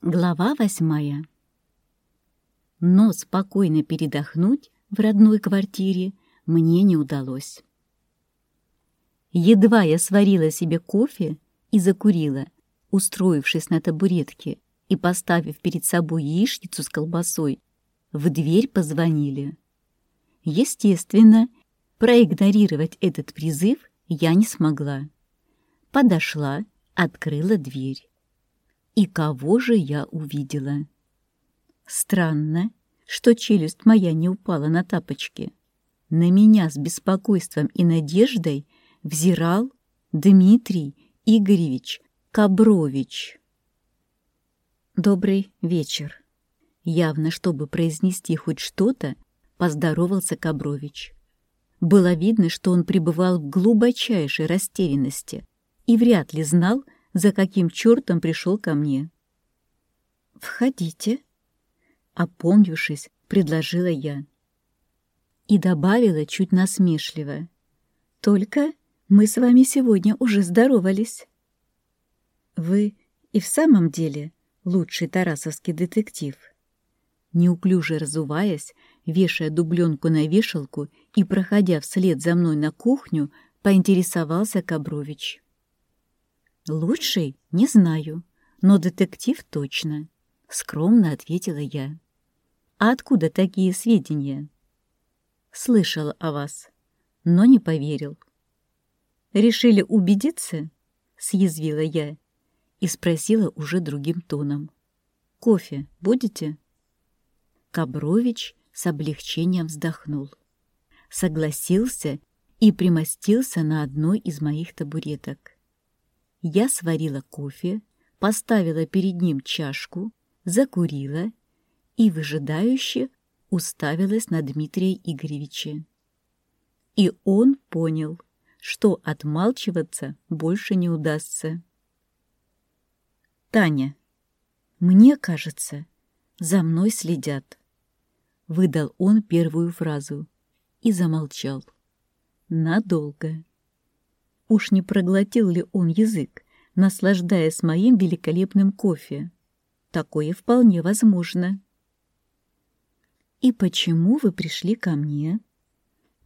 Глава восьмая. Но спокойно передохнуть в родной квартире мне не удалось. Едва я сварила себе кофе и закурила, устроившись на табуретке и поставив перед собой яичницу с колбасой, в дверь позвонили. Естественно, проигнорировать этот призыв я не смогла. Подошла, открыла дверь. И кого же я увидела? Странно, что челюсть моя не упала на тапочки. На меня с беспокойством и надеждой взирал Дмитрий Игоревич Кабрович. «Добрый вечер». Явно, чтобы произнести хоть что-то, поздоровался Кабрович. Было видно, что он пребывал в глубочайшей растерянности и вряд ли знал, за каким чертом пришел ко мне. «Входите», — опомнившись, предложила я. И добавила чуть насмешливо. «Только мы с вами сегодня уже здоровались». «Вы и в самом деле лучший тарасовский детектив?» Неуклюже разуваясь, вешая дубленку на вешалку и проходя вслед за мной на кухню, поинтересовался Кабрович. «Лучший? Не знаю, но детектив точно», — скромно ответила я. «А откуда такие сведения?» «Слышал о вас, но не поверил». «Решили убедиться?» — съязвила я и спросила уже другим тоном. «Кофе будете?» Кабрович с облегчением вздохнул. Согласился и примостился на одной из моих табуреток. Я сварила кофе, поставила перед ним чашку, закурила и выжидающе уставилась на Дмитрия Игоревича. И он понял, что отмалчиваться больше не удастся. «Таня, мне кажется, за мной следят», — выдал он первую фразу и замолчал. Надолго. Уж не проглотил ли он язык, наслаждаясь моим великолепным кофе? Такое вполне возможно. «И почему вы пришли ко мне?»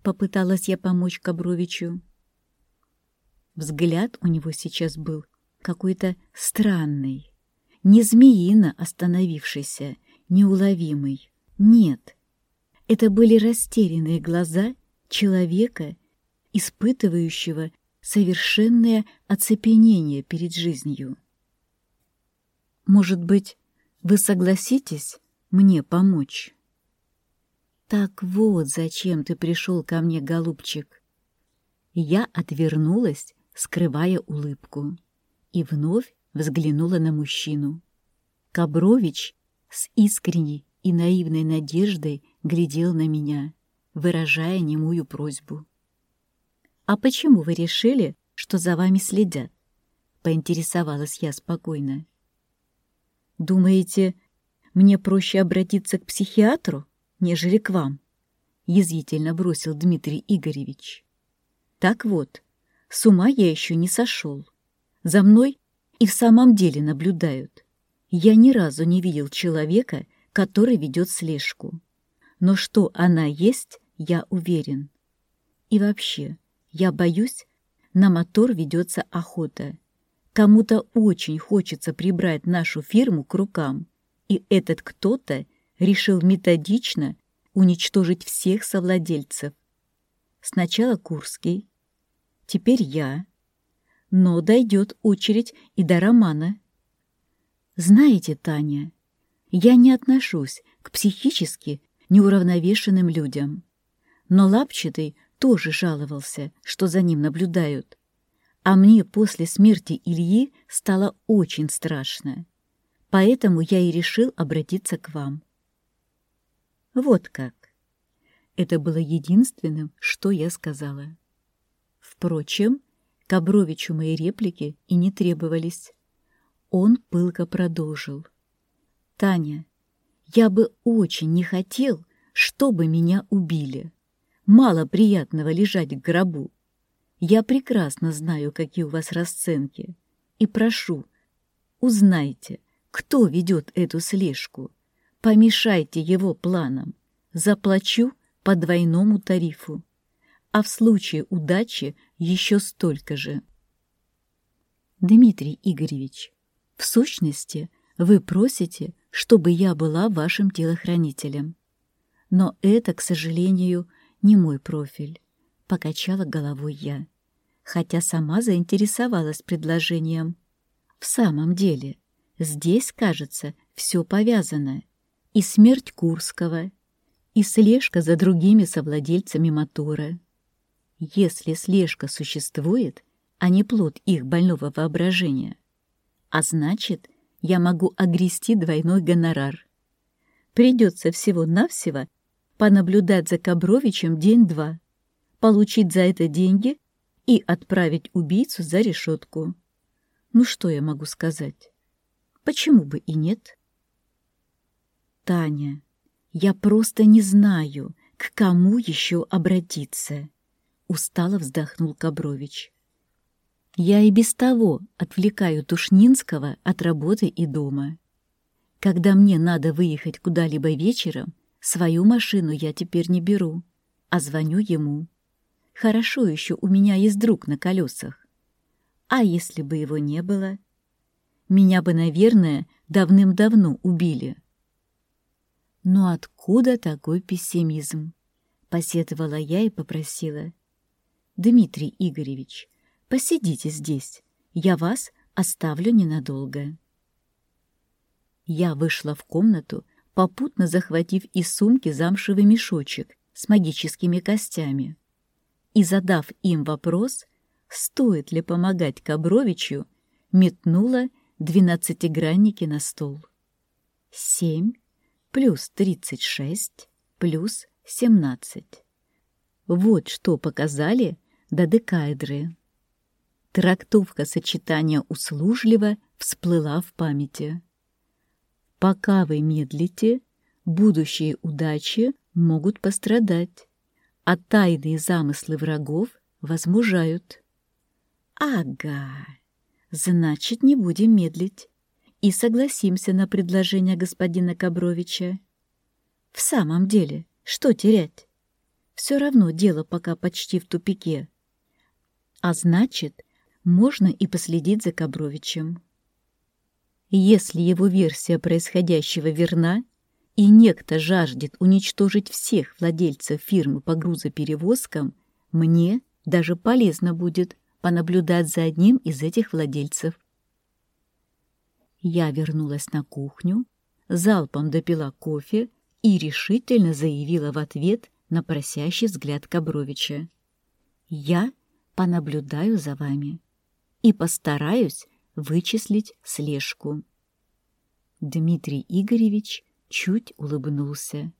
Попыталась я помочь Кабровичу. Взгляд у него сейчас был какой-то странный, не змеино остановившийся, неуловимый. Нет, это были растерянные глаза человека, испытывающего совершенное оцепенение перед жизнью. Может быть, вы согласитесь мне помочь? Так вот, зачем ты пришел ко мне, голубчик. Я отвернулась, скрывая улыбку, и вновь взглянула на мужчину. Кабрович с искренней и наивной надеждой глядел на меня, выражая немую просьбу. «А почему вы решили, что за вами следят?» — поинтересовалась я спокойно. «Думаете, мне проще обратиться к психиатру, нежели к вам?» — язвительно бросил Дмитрий Игоревич. «Так вот, с ума я еще не сошел. За мной и в самом деле наблюдают. Я ни разу не видел человека, который ведет слежку. Но что она есть, я уверен. И вообще, я боюсь, на мотор ведется охота. Кому-то очень хочется прибрать нашу фирму к рукам, и этот кто-то решил методично уничтожить всех совладельцев. Сначала Курский, теперь я, но дойдет очередь и до Романа. Знаете, Таня, я не отношусь к психически неуравновешенным людям, но Лапчатый тоже жаловался, что за ним наблюдают. А мне после смерти Ильи стало очень страшно. Поэтому я и решил обратиться к вам. Вот как. Это было единственным, что я сказала. Впрочем, Кабровичу мои реплики и не требовались. Он пылко продолжил. «Таня, я бы очень не хотел, чтобы меня убили мало приятного лежать в гробу. Я прекрасно знаю, какие у вас расценки, и прошу, узнайте, кто ведет эту слежку. Помешайте его планам. Заплачу по двойному тарифу. А в случае удачи еще столько же. Дмитрий Игоревич, в сущности, вы просите, чтобы я была вашим телохранителем. Но это, к сожалению, не мой профиль, — покачала головой я, хотя сама заинтересовалась предложением. В самом деле, здесь, кажется, все повязано. И смерть Курского, и слежка за другими совладельцами мотора. Если слежка существует, а не плод их больного воображения, а значит, я могу огрести двойной гонорар. Придется всего-навсего понаблюдать за Кобровичем день-два, получить за это деньги и отправить убийцу за решетку. Ну что я могу сказать? Почему бы и нет? Таня, я просто не знаю, к кому еще обратиться. Устало вздохнул Кобрович. Я и без того отвлекаю Тушнинского от работы и дома. Когда мне надо выехать куда-либо вечером, свою машину я теперь не беру, а звоню ему. Хорошо еще у меня есть друг на колесах. А если бы его не было? Меня бы, наверное, давным-давно убили. Но откуда такой пессимизм? Посетовала я и попросила. Дмитрий Игоревич, посидите здесь, я вас оставлю ненадолго. Я вышла в комнату, попутно захватив из сумки замшевый мешочек с магическими костями. И, задав им вопрос, стоит ли помогать Кабровичу, метнула двенадцатигранники на стол. Семь плюс тридцать шесть плюс семнадцать. Вот что показали додекаэдры. Трактовка сочетания услужливо всплыла в памяти. Пока вы медлите, будущие удачи могут пострадать, а тайные замыслы врагов возмужают. Ага, значит, не будем медлить и согласимся на предложение господина Кабровича. В самом деле, что терять? Все равно дело пока почти в тупике. А значит, можно и последить за Кабровичем. Если его версия происходящего верна, и некто жаждет уничтожить всех владельцев фирмы по грузоперевозкам, мне даже полезно будет понаблюдать за одним из этих владельцев. Я вернулась на кухню, залпом допила кофе и решительно заявила в ответ на просящий взгляд Кабровича. «Я понаблюдаю за вами и постараюсь вычислить слежку». Дмитрий Игоревич чуть улыбнулся.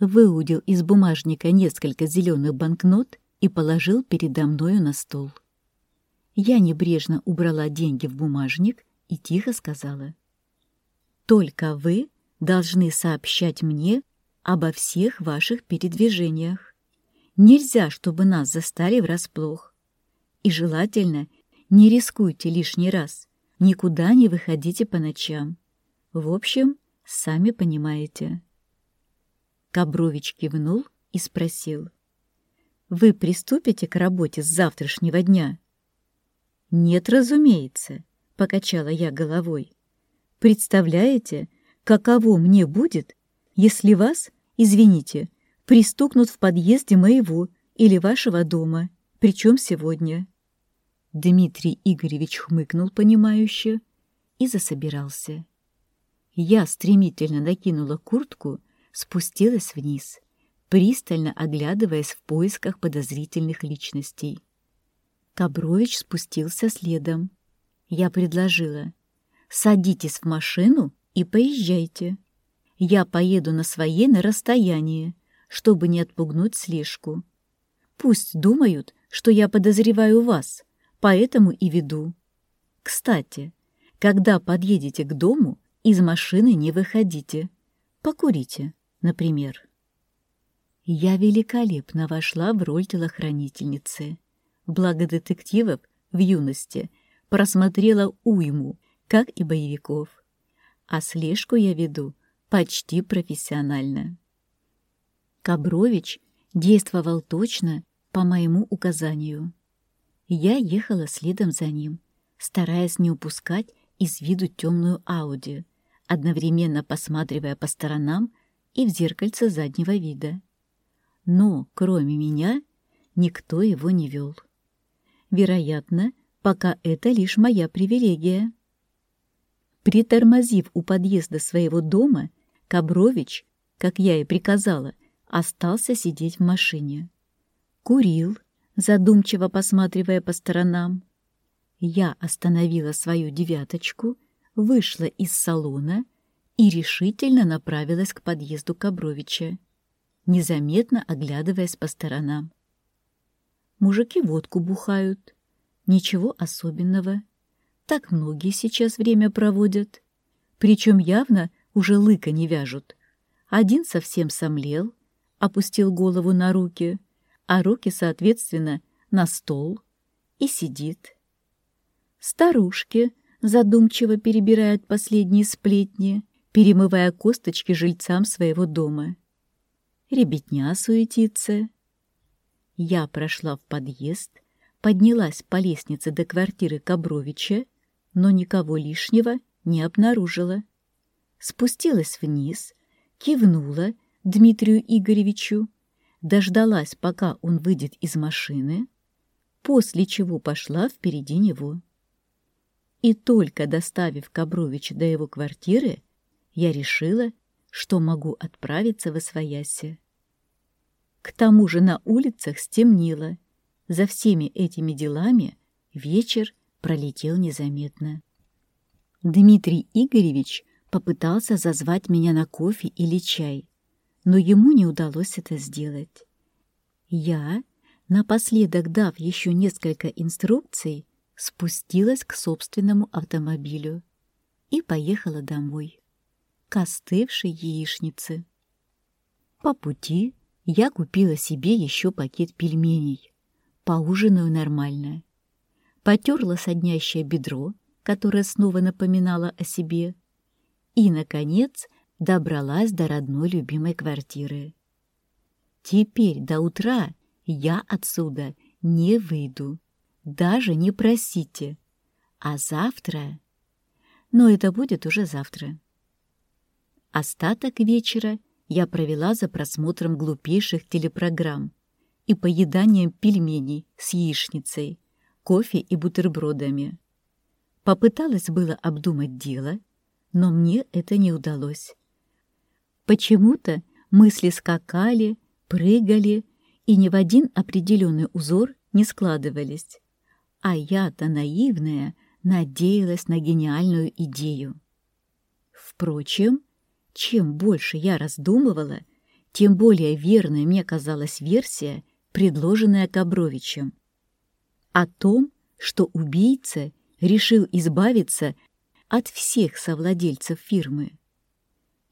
Выудил из бумажника несколько зеленых банкнот и положил передо мною на стол. Я небрежно убрала деньги в бумажник и тихо сказала. «Только вы должны сообщать мне обо всех ваших передвижениях. Нельзя, чтобы нас застали врасплох. И желательно не рискуйте лишний раз, никуда не выходите по ночам. В общем, сами понимаете». Кабрович кивнул и спросил — вы приступите к работе с завтрашнего дня? Нет, разумеется, покачала я головой. Представляете, каково мне будет, если вас, извините, пристукнут в подъезде моего или вашего дома, причем сегодня. Дмитрий Игоревич хмыкнул понимающе и засобирался. Я стремительно накинула куртку, спустилась вниз — пристально оглядываясь в поисках подозрительных личностей. Кабрович спустился следом. Я предложила. «Садитесь в машину и поезжайте. Я поеду на своей на расстояние, чтобы не отпугнуть слежку. Пусть думают, что я подозреваю вас, поэтому и веду. Кстати, когда подъедете к дому, из машины не выходите. Покурите, например». Я великолепно вошла в роль телохранительницы. Благо детективов в юности просмотрела уйму, как и боевиков. а слежку я веду почти профессионально. Кабрович действовал точно по моему указанию. Я ехала следом за ним, стараясь не упускать из виду темную Ауди, одновременно посматривая по сторонам и в зеркальце заднего вида. Но, кроме меня, никто его не вел. Вероятно, пока это лишь моя привилегия. Притормозив у подъезда своего дома, Кабрович, как я и приказала, остался сидеть в машине. Курил, задумчиво посматривая по сторонам. Я остановила свою девяточку, вышла из салона и решительно направилась к подъезду Кабровича, незаметно оглядываясь по сторонам. Мужики водку бухают. Ничего особенного. Так многие сейчас время проводят. Причем явно уже лыка не вяжут. Один совсем сомлел, опустил голову на руки, а руки, соответственно, на стол и сидит. Старушки задумчиво перебирают последние сплетни, перемывая косточки жильцам своего дома. Ребятня суетится. Я прошла в подъезд, поднялась по лестнице до квартиры Кабровича, но никого лишнего не обнаружила. Спустилась вниз, кивнула Дмитрию Игоревичу, дождалась, пока он выйдет из машины, после чего пошла впереди него. И только доставив Кабровича до его квартиры, я решила, что могу отправиться в Освояси. К тому же на улицах стемнело. За всеми этими делами вечер пролетел незаметно. Дмитрий Игоревич попытался зазвать меня на кофе или чай, но ему не удалось это сделать. Я, напоследок дав еще несколько инструкций, спустилась к собственному автомобилю и поехала домой, к остывшей яичнице. По пути я купила себе еще пакет пельменей, поужинаю нормально. Потерла соднящее бедро, которое снова напоминало о себе, и, наконец, добралась до родной любимой квартиры. Теперь до утра я отсюда не выйду. Даже не просите. А завтра... Но это будет уже завтра. Остаток вечера я провела за просмотром глупейших телепрограмм и поеданием пельменей с яичницей, кофе и бутербродами. Попыталась было обдумать дело, но мне это не удалось. Почему-то мысли скакали, прыгали и ни в один определенный узор не складывались. А я-то наивная надеялась на гениальную идею. Впрочем, чем больше я раздумывала, тем более верной мне казалась версия, предложенная Кабровичем. О том, что убийца решил избавиться от всех совладельцев фирмы.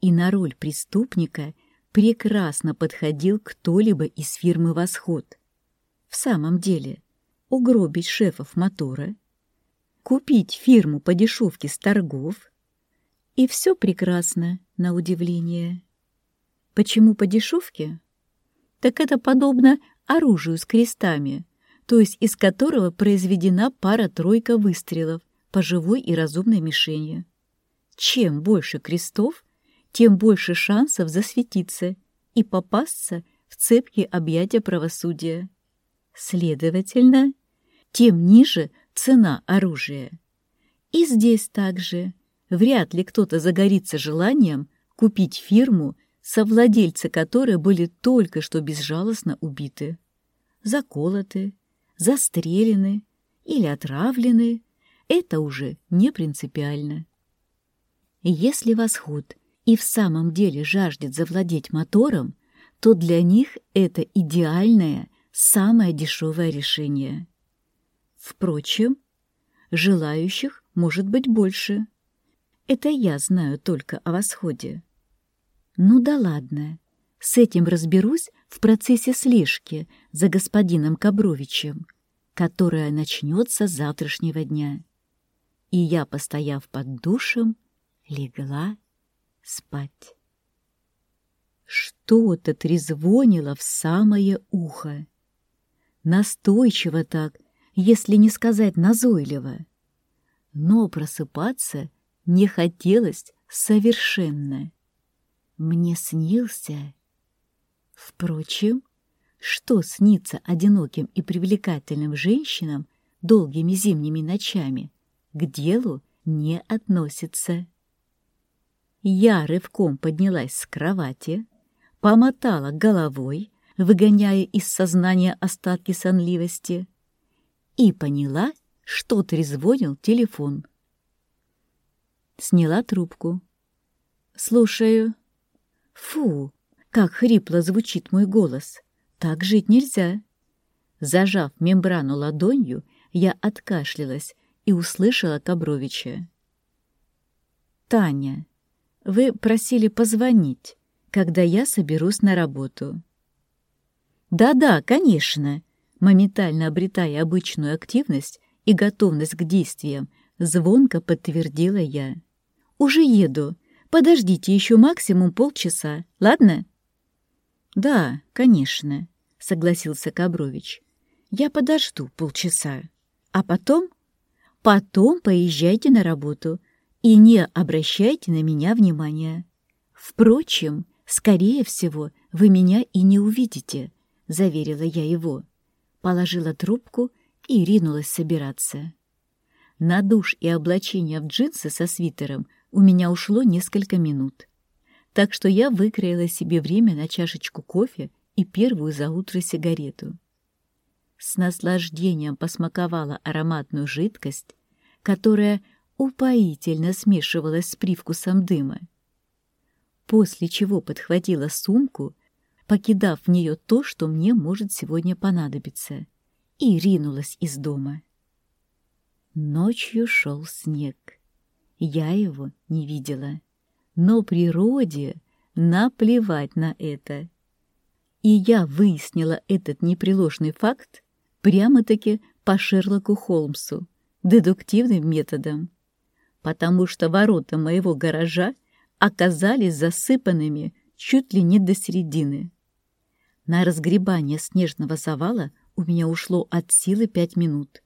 И на роль преступника прекрасно подходил кто-либо из фирмы «Восход». В самом деле, угробить шефов мотора, купить фирму по дешевке с торгов, и все прекрасно, на удивление. Почему по дешевке? Так это подобно оружию с крестами, то есть из которого произведена пара-тройка выстрелов по живой и разумной мишени. Чем больше крестов, тем больше шансов засветиться и попасться в цепкие объятия правосудия. Следовательно, тем ниже цена оружия. И здесь также вряд ли кто-то загорится желанием купить фирму, совладельцы которой были только что безжалостно убиты, заколоты, застрелены или отравлены, это уже не принципиально. Если восход и в самом деле жаждет завладеть мотором, то для них это идеальное, самое дешевое решение. Впрочем, желающих может быть больше. Это я знаю только о восходе. Ну да ладно, с этим разберусь в процессе слежки за господином Кабровичем, которая начнется с завтрашнего дня. И я, постояв под душем, легла спать. Что-то трезвонило в самое ухо. Настойчиво так, если не сказать назойливо. Но просыпаться не хотелось совершенно. Мне снился... Впрочем, что снится одиноким и привлекательным женщинам долгими зимними ночами, к делу не относится. Я рывком поднялась с кровати, помотала головой, выгоняя из сознания остатки сонливости, и поняла, что трезвонил телефон. Сняла трубку. «Слушаю». «Фу, как хрипло звучит мой голос! Так жить нельзя!» Зажав мембрану ладонью, я откашлялась и услышала Кобровича. «Таня, вы просили позвонить, когда я соберусь на работу». «Да-да, конечно!» Моментально обретая обычную активность и готовность к действиям, звонко подтвердила я. «Уже еду. Подождите еще максимум полчаса, ладно?» «Да, конечно», — согласился Кабрович. «Я подожду полчаса. А потом...» «Потом поезжайте на работу и не обращайте на меня внимания. Впрочем, скорее всего, вы меня и не увидите», — заверила я его. Положила трубку и ринулась собираться. На душ и облачение в джинсы со свитером у меня ушло несколько минут так что я выкроила себе время на чашечку кофе и первую за утро сигарету. С наслаждением посмаковала ароматную жидкость, которая упоительно смешивалась с привкусом дыма. После чего подхватила сумку, покидав в нее то, что мне может сегодня понадобиться, и ринулась из дома. Ночью шел снег. Я его не видела но природе наплевать на это. И я выяснила этот непреложный факт прямо-таки по Шерлоку Холмсу, дедуктивным методом, потому что ворота моего гаража оказались засыпанными чуть ли не до середины. На разгребание снежного завала у меня ушло от силы пять минут.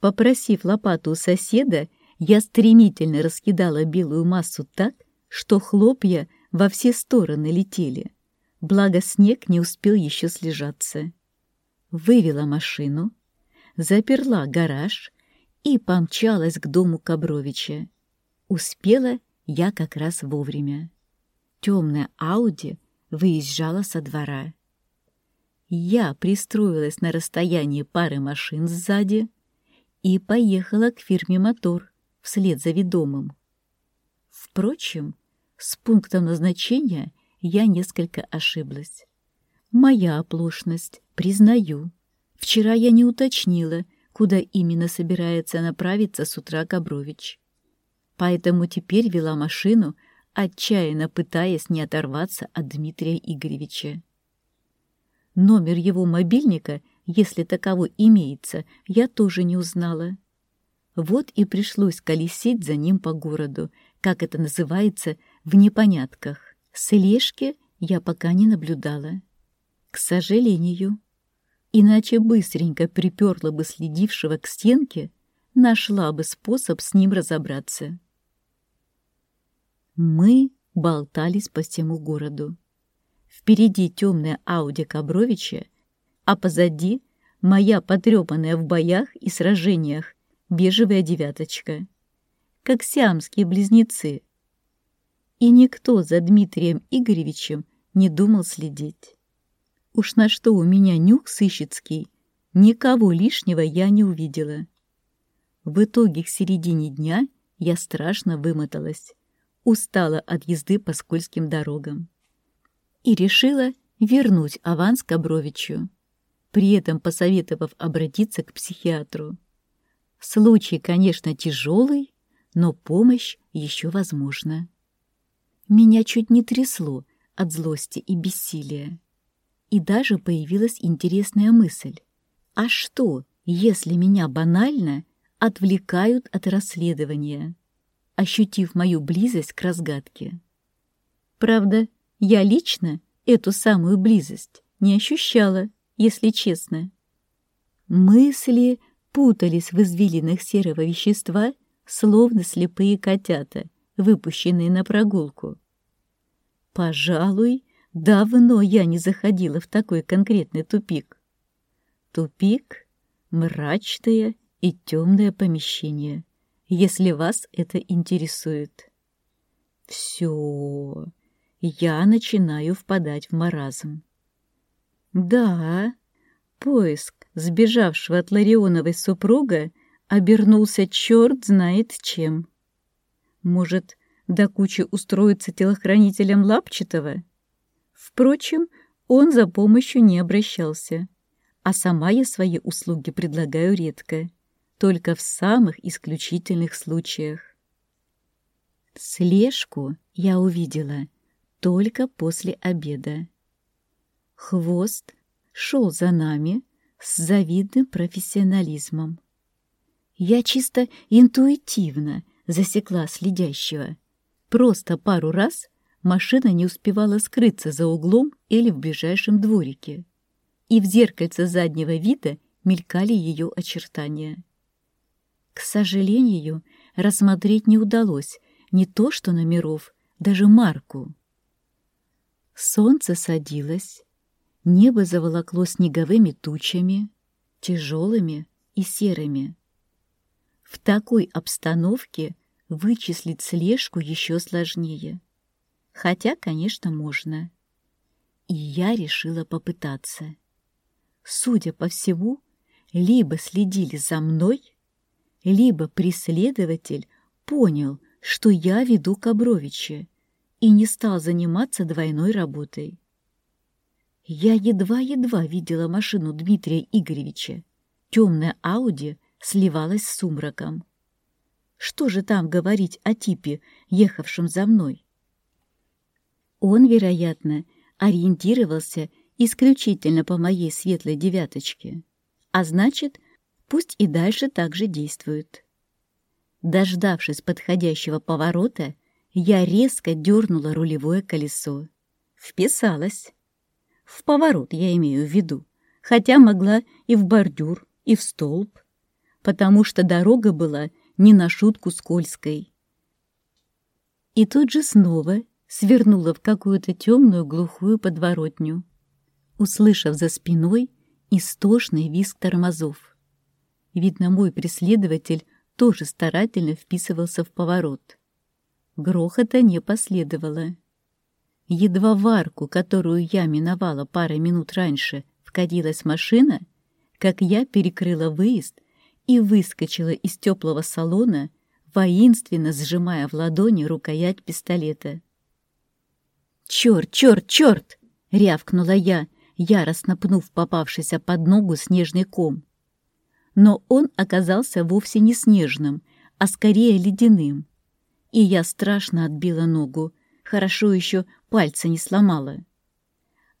Попросив лопату у соседа, я стремительно раскидала белую массу так, что хлопья во все стороны летели. Благо снег не успел еще слежаться. Вывела машину, заперла гараж и помчалась к дому Кабровича. Успела я как раз вовремя. Темная Ауди выезжала со двора. Я пристроилась на расстоянии пары машин сзади и поехала к фирме «Мотор» вслед за ведомым. Впрочем, с пунктом назначения я несколько ошиблась. Моя оплошность, признаю. Вчера я не уточнила, куда именно собирается направиться с утра Габрович. Поэтому теперь вела машину, отчаянно пытаясь не оторваться от Дмитрия Игоревича. Номер его мобильника, если таково имеется, я тоже не узнала. Вот и пришлось колесить за ним по городу, как это называется, в непонятках. Слежки я пока не наблюдала. К сожалению. Иначе быстренько приперла бы следившего к стенке, нашла бы способ с ним разобраться. Мы болтались по всему городу. Впереди темная Ауди Кабровича, а позади моя потрепанная в боях и сражениях бежевая девяточка. Как сиамские близнецы, и никто за Дмитрием Игоревичем не думал следить. Уж на что у меня нюх сыщицкий, никого лишнего я не увидела. В итоге к середине дня я страшно вымоталась, устала от езды по скользким дорогам и решила вернуть аванс Кабровичу, при этом посоветовав обратиться к психиатру. Случай, конечно, тяжелый, но помощь еще возможна. Меня чуть не трясло от злости и бессилия. И даже появилась интересная мысль. А что, если меня банально отвлекают от расследования? ощутив мою близость к разгадке. Правда, я лично эту самую близость не ощущала, если честно. Мысли путались в извилинах серого вещества, словно слепые котята, выпущенные на прогулку. Пожалуй, давно я не заходила в такой конкретный тупик. Тупик — мрачное и темное помещение, если вас это интересует. Все, я начинаю впадать в маразм. Да, поиск сбежавшего от Ларионовой супруга обернулся черт знает чем. Может, до кучи устроиться телохранителем Лапчатого? Впрочем, он за помощью не обращался, а сама я свои услуги предлагаю редко, только в самых исключительных случаях. Слежку я увидела только после обеда. Хвост шел за нами с завидным профессионализмом. Я чисто интуитивно засекла следящего. Просто пару раз машина не успевала скрыться за углом или в ближайшем дворике, и в зеркальце заднего вида мелькали ее очертания. К сожалению, рассмотреть не удалось не то что номеров, даже марку. Солнце садилось, небо заволокло снеговыми тучами, тяжелыми и серыми. В такой обстановке вычислить слежку еще сложнее. Хотя, конечно, можно. И я решила попытаться. Судя по всему, либо следили за мной, либо преследователь понял, что я веду Кобровича и не стал заниматься двойной работой. Я едва-едва видела машину Дмитрия Игоревича. Темная Ауди сливалась с сумраком. Что же там говорить о типе, ехавшем за мной? Он, вероятно, ориентировался исключительно по моей светлой девяточке, а значит, пусть и дальше так же действует. Дождавшись подходящего поворота, я резко дернула рулевое колесо. Вписалась. В поворот я имею в виду, хотя могла и в бордюр, и в столб, потому что дорога была не на шутку скользкой. И тут же снова свернула в какую-то темную глухую подворотню, услышав за спиной истошный визг тормозов. Видно, мой преследователь тоже старательно вписывался в поворот. Грохота не последовало. Едва в арку, которую я миновала пару минут раньше, вкатилась машина, как я перекрыла выезд и выскочила из теплого салона, воинственно сжимая в ладони рукоять пистолета. «Черт, черт, черт!» — рявкнула я, яростно пнув попавшийся под ногу снежный ком но он оказался вовсе не снежным, а скорее ледяным. И я страшно отбила ногу, хорошо еще пальца не сломала.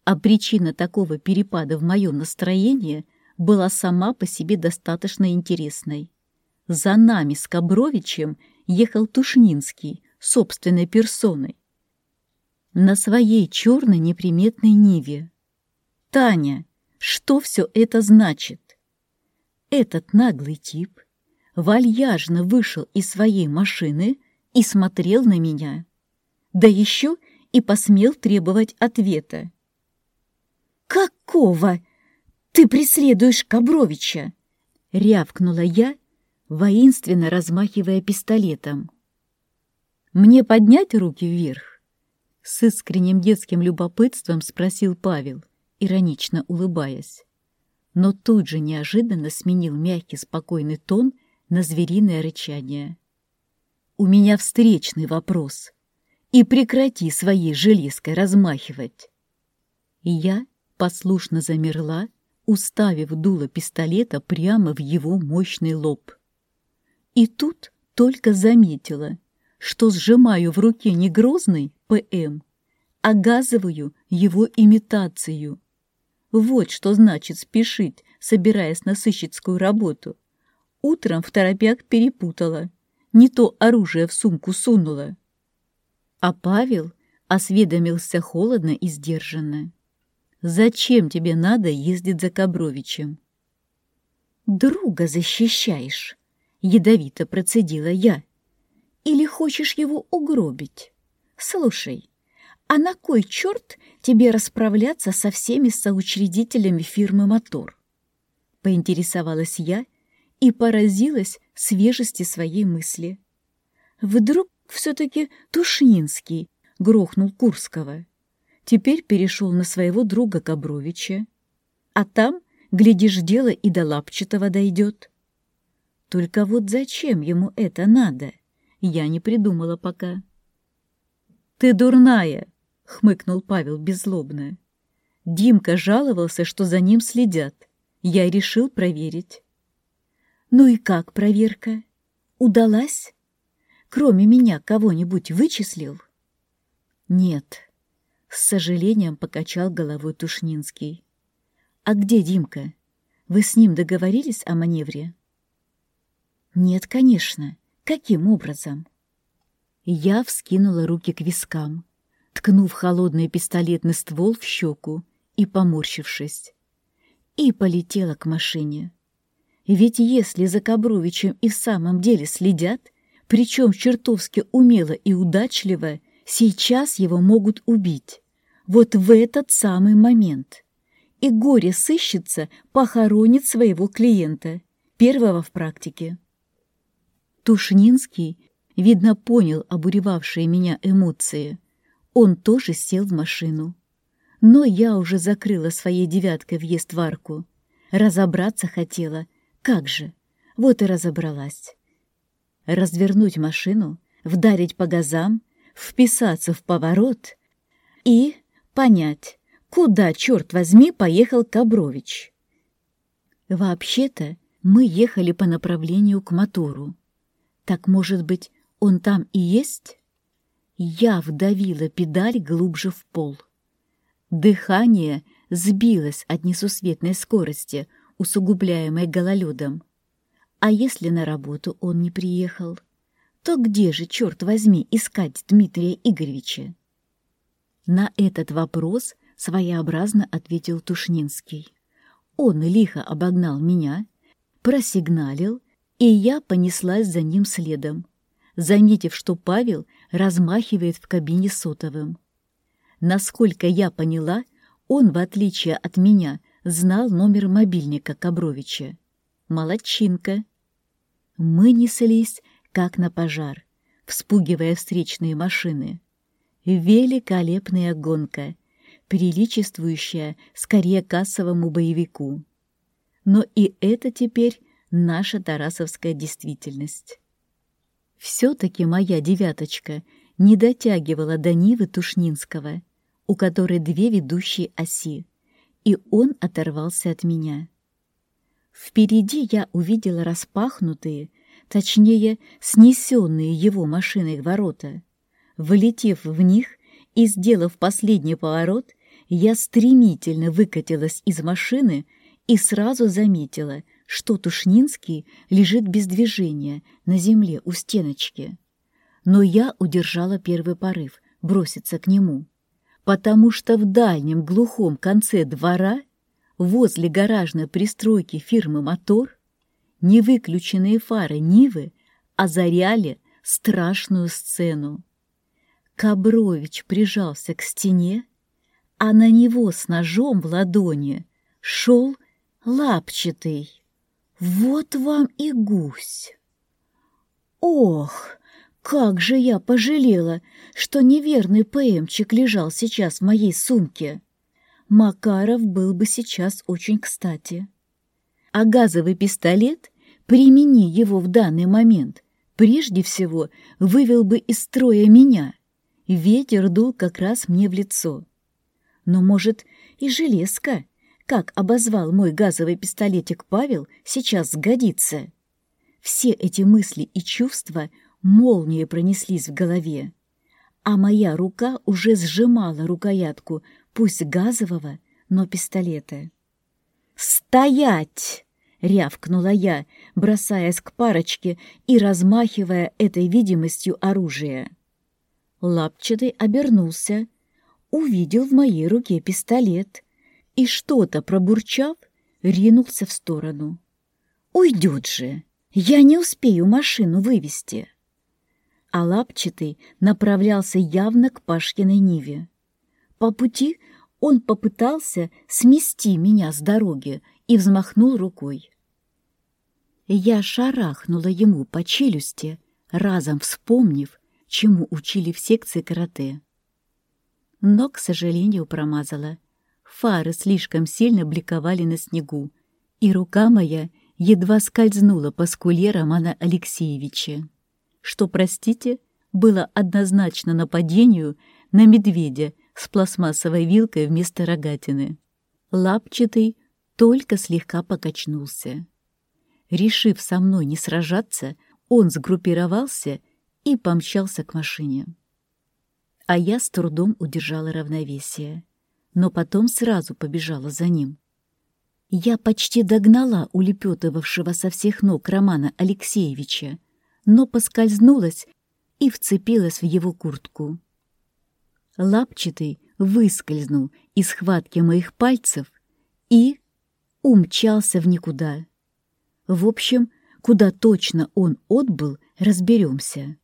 А причина такого перепада в моем настроении была сама по себе достаточно интересной. За нами с Кобровичем ехал Тушнинский, собственной персоной. На своей черной неприметной Ниве. «Таня, что все это значит?» Этот наглый тип вальяжно вышел из своей машины и смотрел на меня. Да еще и посмел требовать ответа. «Какого ты преследуешь Кобровича?» — рявкнула я, воинственно размахивая пистолетом. «Мне поднять руки вверх?» — с искренним детским любопытством спросил Павел, иронично улыбаясь но тут же неожиданно сменил мягкий спокойный тон на звериное рычание. «У меня встречный вопрос, и прекрати своей железкой размахивать!» И я послушно замерла, уставив дуло пистолета прямо в его мощный лоб. И тут только заметила, что сжимаю в руке не грозный ПМ, а газовую его имитацию — вот что значит спешить, собираясь на сыщицкую работу. Утром в торопях перепутала. не то оружие в сумку сунула. А Павел осведомился холодно и сдержанно. «Зачем тебе надо ездить за Кобровичем?» «Друга защищаешь», — ядовито процедила я. «Или хочешь его угробить? Слушай, а на кой черт тебе расправляться со всеми соучредителями фирмы «Мотор»?» Поинтересовалась я и поразилась свежести своей мысли. Вдруг все-таки Тушнинский грохнул Курского. Теперь перешел на своего друга Габровича. А там, глядишь, дело и до Лапчатого дойдет. Только вот зачем ему это надо, я не придумала пока. «Ты дурная!» — хмыкнул Павел беззлобно. Димка жаловался, что за ним следят. Я решил проверить. Ну и как проверка? Удалась? Кроме меня кого-нибудь вычислил? Нет, с сожалением покачал головой Тушнинский. А где Димка? Вы с ним договорились о маневре? Нет, конечно. Каким образом? Я вскинула руки к вискам, ткнув холодный пистолетный ствол в щеку и поморщившись, и полетела к машине. Ведь если за Кобровичем и в самом деле следят, причем чертовски умело и удачливо, сейчас его могут убить. Вот в этот самый момент. И горе сыщется похоронит своего клиента, первого в практике. Тушнинский, видно, понял обуревавшие меня эмоции. Он тоже сел в машину. Но я уже закрыла своей девяткой въезд в арку. Разобраться хотела — как же? Вот и разобралась. Развернуть машину, вдарить по газам, вписаться в поворот и понять, куда, черт возьми, поехал Кабрович. Вообще-то мы ехали по направлению к мотору. Так, может быть, он там и есть? Я вдавила педаль глубже в пол. Дыхание сбилось от несусветной скорости — усугубляемой гололедом. А если на работу он не приехал, то где же, черт возьми, искать Дмитрия Игоревича? На этот вопрос своеобразно ответил Тушнинский. Он лихо обогнал меня, просигналил, и я понеслась за ним следом, заметив, что Павел размахивает в кабине сотовым. Насколько я поняла, он, в отличие от меня, знал номер мобильника Кабровича. Молодчинка. Мы неслись, как на пожар, вспугивая встречные машины. Великолепная гонка, приличествующая скорее кассовому боевику. Но и это теперь наша тарасовская действительность. Все-таки моя девяточка не дотягивала до Нивы Тушнинского, у которой две ведущие оси и он оторвался от меня. Впереди я увидела распахнутые, точнее, снесенные его машиной ворота. Влетев в них и сделав последний поворот, я стремительно выкатилась из машины и сразу заметила, что Тушнинский лежит без движения на земле у стеночки. Но я удержала первый порыв броситься к нему потому что в дальнем глухом конце двора, возле гаражной пристройки фирмы «Мотор», невыключенные фары Нивы озаряли страшную сцену. Кабрович прижался к стене, а на него с ножом в ладони шел лапчатый. Вот вам и гусь. Ох! Как же я пожалела, что неверный ПМчик лежал сейчас в моей сумке. Макаров был бы сейчас очень кстати. А газовый пистолет, примени его в данный момент, прежде всего вывел бы из строя меня. Ветер дул как раз мне в лицо. Но, может, и железка, как обозвал мой газовый пистолетик Павел, сейчас сгодится. Все эти мысли и чувства — молнии пронеслись в голове, а моя рука уже сжимала рукоятку, пусть газового, но пистолета. «Стоять!» —— рявкнула я, бросаясь к парочке и размахивая этой видимостью оружия. Лапчатый обернулся, увидел в моей руке пистолет и, что-то пробурчав, ринулся в сторону. «Уйдет же! Я не успею машину вывести!» А лапчатый направлялся явно к Пашкиной Ниве. По пути он попытался смести меня с дороги и взмахнул рукой. Я шарахнула ему по челюсти, разом вспомнив, чему учили в секции карате. Но, к сожалению, промазала. Фары слишком сильно бликовали на снегу, и рука моя едва скользнула по скуле Романа Алексеевича, что, простите, было однозначно нападению на медведя с пластмассовой вилкой вместо рогатины. Лапчатый только слегка покачнулся. Решив со мной не сражаться, он сгруппировался и помчался к машине. А я с трудом удержала равновесие, но потом сразу побежала за ним. Я почти догнала улепетывавшего со всех ног Романа Алексеевича, но поскользнулась и вцепилась в его куртку. Лапчатый выскользнул из схватки моих пальцев и умчался в никуда. В общем, куда точно он отбыл, разберемся.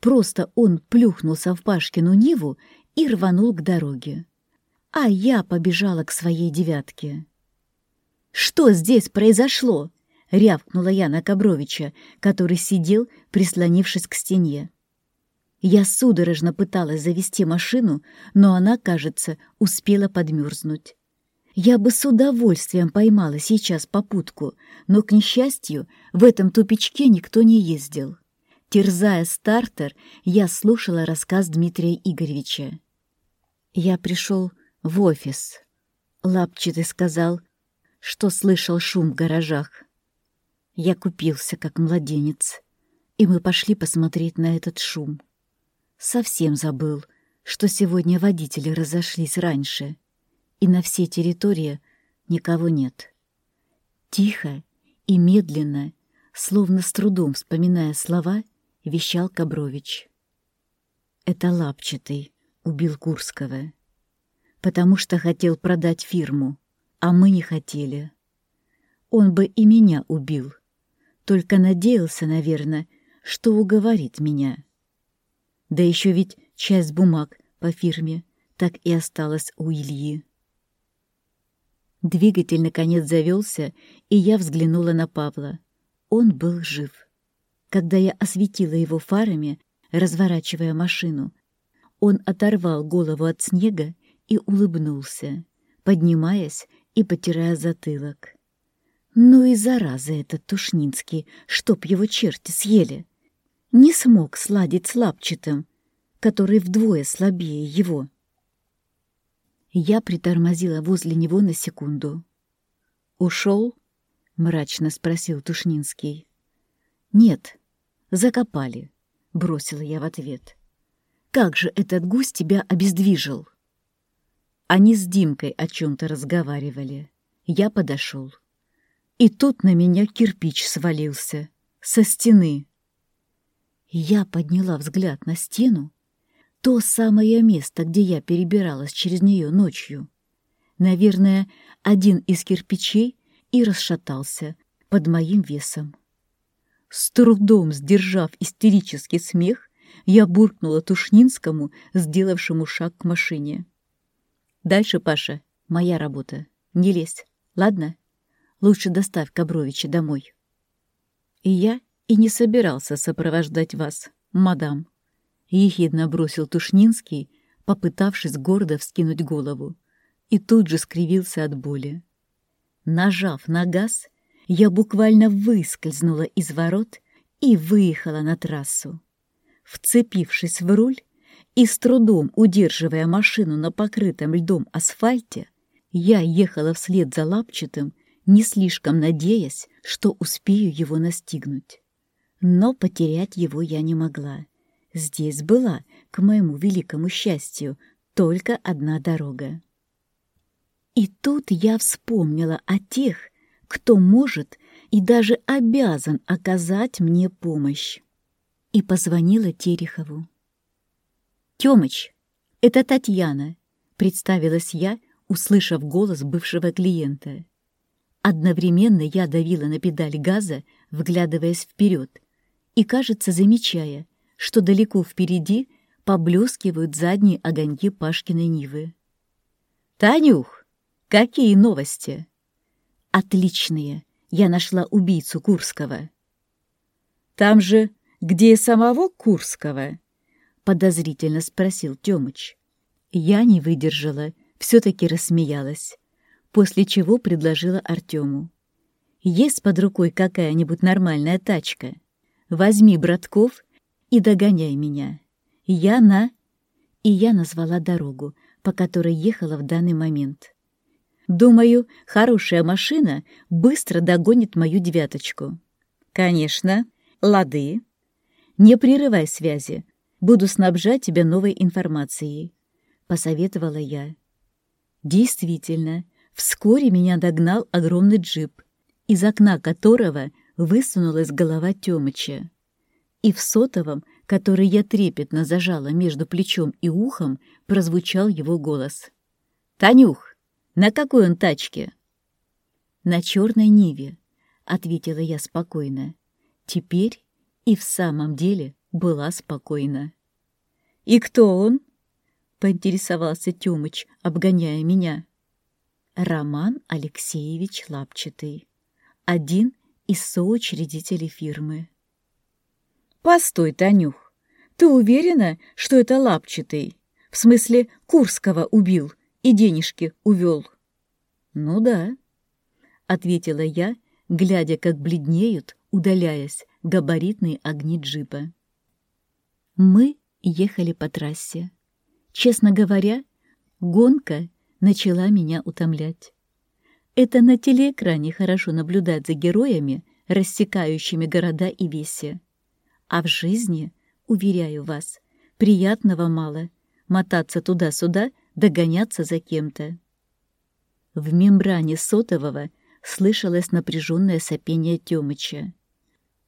Просто он плюхнулся в Пашкину Ниву и рванул к дороге. А я побежала к своей девятке. «Что здесь произошло?» — рявкнула я на Кобровича, который сидел, прислонившись к стене. Я судорожно пыталась завести машину, но она, кажется, успела подмерзнуть. Я бы с удовольствием поймала сейчас попутку, но, к несчастью, в этом тупичке никто не ездил. Терзая стартер, я слушала рассказ Дмитрия Игоревича. Я пришел в офис. Лапчатый сказал, что слышал шум в гаражах. Я купился, как младенец, и мы пошли посмотреть на этот шум. Совсем забыл, что сегодня водители разошлись раньше, и на всей территории никого нет. Тихо и медленно, словно с трудом вспоминая слова, вещал Кабрович. «Это Лапчатый убил Курского, потому что хотел продать фирму, а мы не хотели. Он бы и меня убил, только надеялся, наверное, что уговорит меня. Да еще ведь часть бумаг по фирме так и осталась у Ильи. Двигатель, наконец, завелся, и я взглянула на Павла. Он был жив. Когда я осветила его фарами, разворачивая машину, он оторвал голову от снега и улыбнулся, поднимаясь и потирая затылок. Ну и зараза этот Тушнинский, чтоб его черти съели! Не смог сладить с лапчатым, который вдвое слабее его. Я притормозила возле него на секунду. «Ушел?» — мрачно спросил Тушнинский. «Нет, закопали», — бросила я в ответ. «Как же этот гусь тебя обездвижил?» Они с Димкой о чем-то разговаривали. Я подошел. И тут на меня кирпич свалился. Со стены. Я подняла взгляд на стену то самое место, где я перебиралась через нее ночью. Наверное, один из кирпичей и расшатался под моим весом. С трудом сдержав истерический смех, я буркнула Тушнинскому, сделавшему шаг к машине. «Дальше, Паша, моя работа. Не лезь, ладно? Лучше доставь Кабровича домой». И я и не собирался сопровождать вас, мадам. — ехидно бросил Тушнинский, попытавшись гордо вскинуть голову, и тут же скривился от боли. Нажав на газ, я буквально выскользнула из ворот и выехала на трассу. Вцепившись в руль и с трудом удерживая машину на покрытом льдом асфальте, я ехала вслед за лапчатым, не слишком надеясь, что успею его настигнуть. Но потерять его я не могла — Здесь была, к моему великому счастью, только одна дорога. И тут я вспомнила о тех, кто может и даже обязан оказать мне помощь. И позвонила Терехову. «Тёмыч, это Татьяна», — представилась я, услышав голос бывшего клиента. Одновременно я давила на педаль газа, вглядываясь вперед, и, кажется, замечая, что далеко впереди поблескивают задние огоньки Пашкиной Нивы. «Танюх, какие новости?» «Отличные! Я нашла убийцу Курского». «Там же, где самого Курского?» — подозрительно спросил Тёмыч. Я не выдержала, все-таки рассмеялась, после чего предложила Артему. «Есть под рукой какая-нибудь нормальная тачка? Возьми братков и догоняй меня. Я на...» И я назвала дорогу, по которой ехала в данный момент. Думаю, хорошая машина быстро догонит мою девяточку. Конечно, лады. Не прерывай связи. Буду снабжать тебя новой информацией. Посоветовала я. Действительно, вскоре меня догнал огромный джип, из окна которого высунулась голова Тёмыча. И в сотовом который я трепетно зажала между плечом и ухом, прозвучал его голос. «Танюх, на какой он тачке?» «На черной Ниве», — ответила я спокойно. Теперь и в самом деле была спокойна. «И кто он?» — поинтересовался Тёмыч, обгоняя меня. Роман Алексеевич Лапчатый, один из соучредителей фирмы. «Постой, Танюх, ты уверена, что это лапчатый? В смысле, Курского убил и денежки увел?» «Ну да», — ответила я, глядя, как бледнеют, удаляясь, габаритные огни джипа. Мы ехали по трассе. Честно говоря, гонка начала меня утомлять. Это на телеэкране хорошо наблюдать за героями, рассекающими города и веси. А в жизни, уверяю вас, приятного мало — мотаться туда-сюда, догоняться за кем-то. В мембране сотового слышалось напряженное сопение Тёмыча.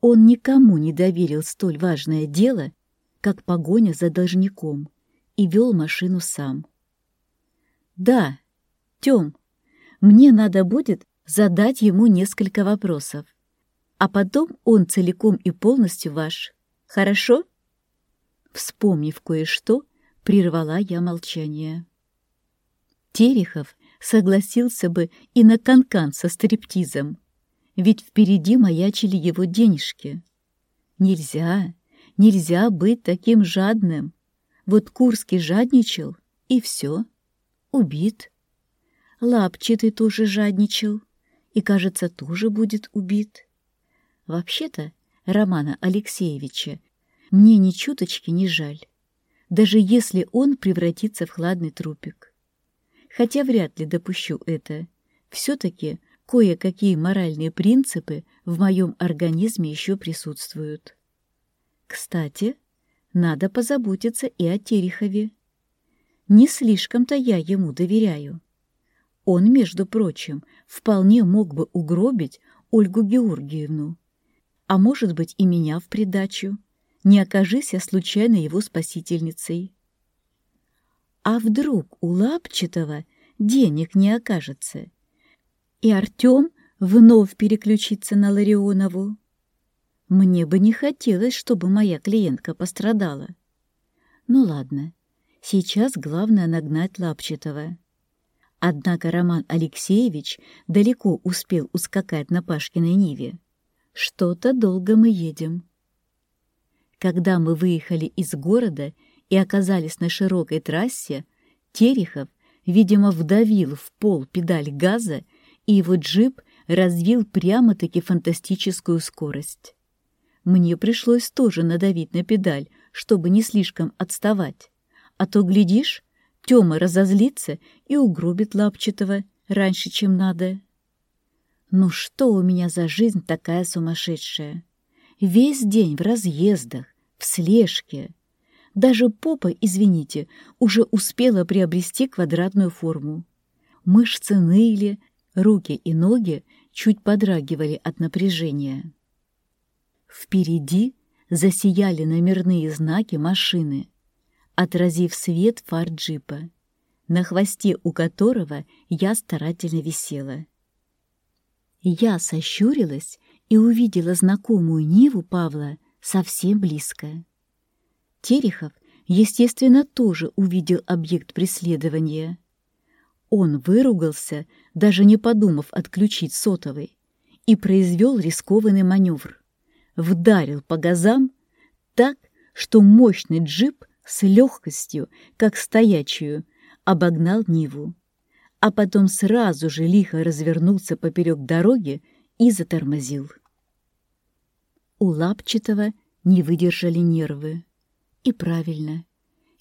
Он никому не доверил столь важное дело, как погоня за должником, и вел машину сам. «Да, Тём, мне надо будет задать ему несколько вопросов а потом он целиком и полностью ваш. Хорошо?» Вспомнив кое-что, прервала я молчание. Терехов согласился бы и на канкан -кан со стриптизом, ведь впереди маячили его денежки. Нельзя, нельзя быть таким жадным. Вот Курский жадничал, и все, убит. Лапчатый тоже жадничал, и, кажется, тоже будет убит. Вообще-то Романа Алексеевича мне ни чуточки не жаль, даже если он превратится в хладный трупик. Хотя вряд ли допущу это. Все-таки кое-какие моральные принципы в моем организме еще присутствуют. Кстати, надо позаботиться и о Терехове. Не слишком-то я ему доверяю. Он, между прочим, вполне мог бы угробить Ольгу Георгиевну а может быть и меня в придачу, не окажись я случайно его спасительницей. А вдруг у Лапчатого денег не окажется, и Артем вновь переключится на Ларионову? Мне бы не хотелось, чтобы моя клиентка пострадала. Ну ладно, сейчас главное нагнать Лапчатого. Однако Роман Алексеевич далеко успел ускакать на Пашкиной Ниве. Что-то долго мы едем. Когда мы выехали из города и оказались на широкой трассе, Терехов, видимо, вдавил в пол педаль газа, и его джип развил прямо-таки фантастическую скорость. Мне пришлось тоже надавить на педаль, чтобы не слишком отставать. А то, глядишь, Тёма разозлится и угробит Лапчатого раньше, чем надо. Ну что у меня за жизнь такая сумасшедшая? Весь день в разъездах, в слежке. Даже попа, извините, уже успела приобрести квадратную форму. Мышцы ныли, руки и ноги чуть подрагивали от напряжения. Впереди засияли номерные знаки машины, отразив свет фар джипа, на хвосте у которого я старательно висела. Я сощурилась и увидела знакомую Ниву Павла совсем близко. Терехов, естественно, тоже увидел объект преследования. Он выругался, даже не подумав отключить сотовый, и произвел рискованный маневр. Вдарил по газам так, что мощный джип с легкостью, как стоячую, обогнал Ниву, а потом сразу же лихо развернулся поперек дороги и затормозил. У Лапчатого не выдержали нервы. И правильно.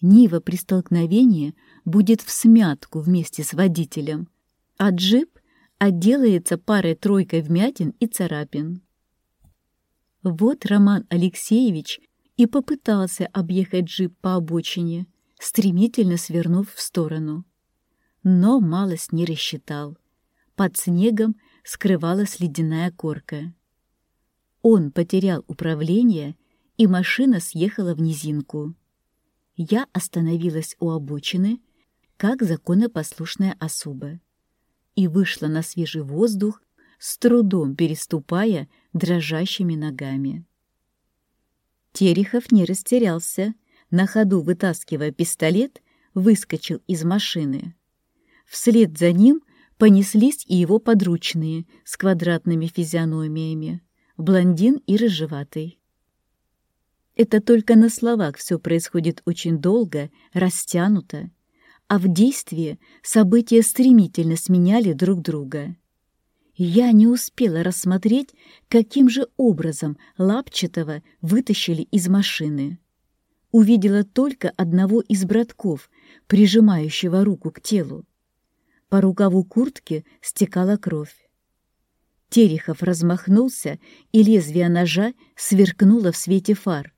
Нива при столкновении будет в смятку вместе с водителем, а джип отделается парой-тройкой вмятин и царапин. Вот Роман Алексеевич и попытался объехать джип по обочине, стремительно свернув в сторону. Но малость не рассчитал. Под снегом скрывалась ледяная корка. Он потерял управление, и машина съехала в низинку. Я остановилась у обочины, как законопослушная особа, и вышла на свежий воздух, с трудом переступая дрожащими ногами. Терехов не растерялся, на ходу вытаскивая пистолет, выскочил из машины. Вслед за ним понеслись и его подручные с квадратными физиономиями, блондин и рыжеватый. Это только на словах все происходит очень долго, растянуто, а в действии события стремительно сменяли друг друга. Я не успела рассмотреть, каким же образом Лапчатого вытащили из машины. Увидела только одного из братков, прижимающего руку к телу. По рукаву куртки стекала кровь. Терехов размахнулся, и лезвие ножа сверкнуло в свете фар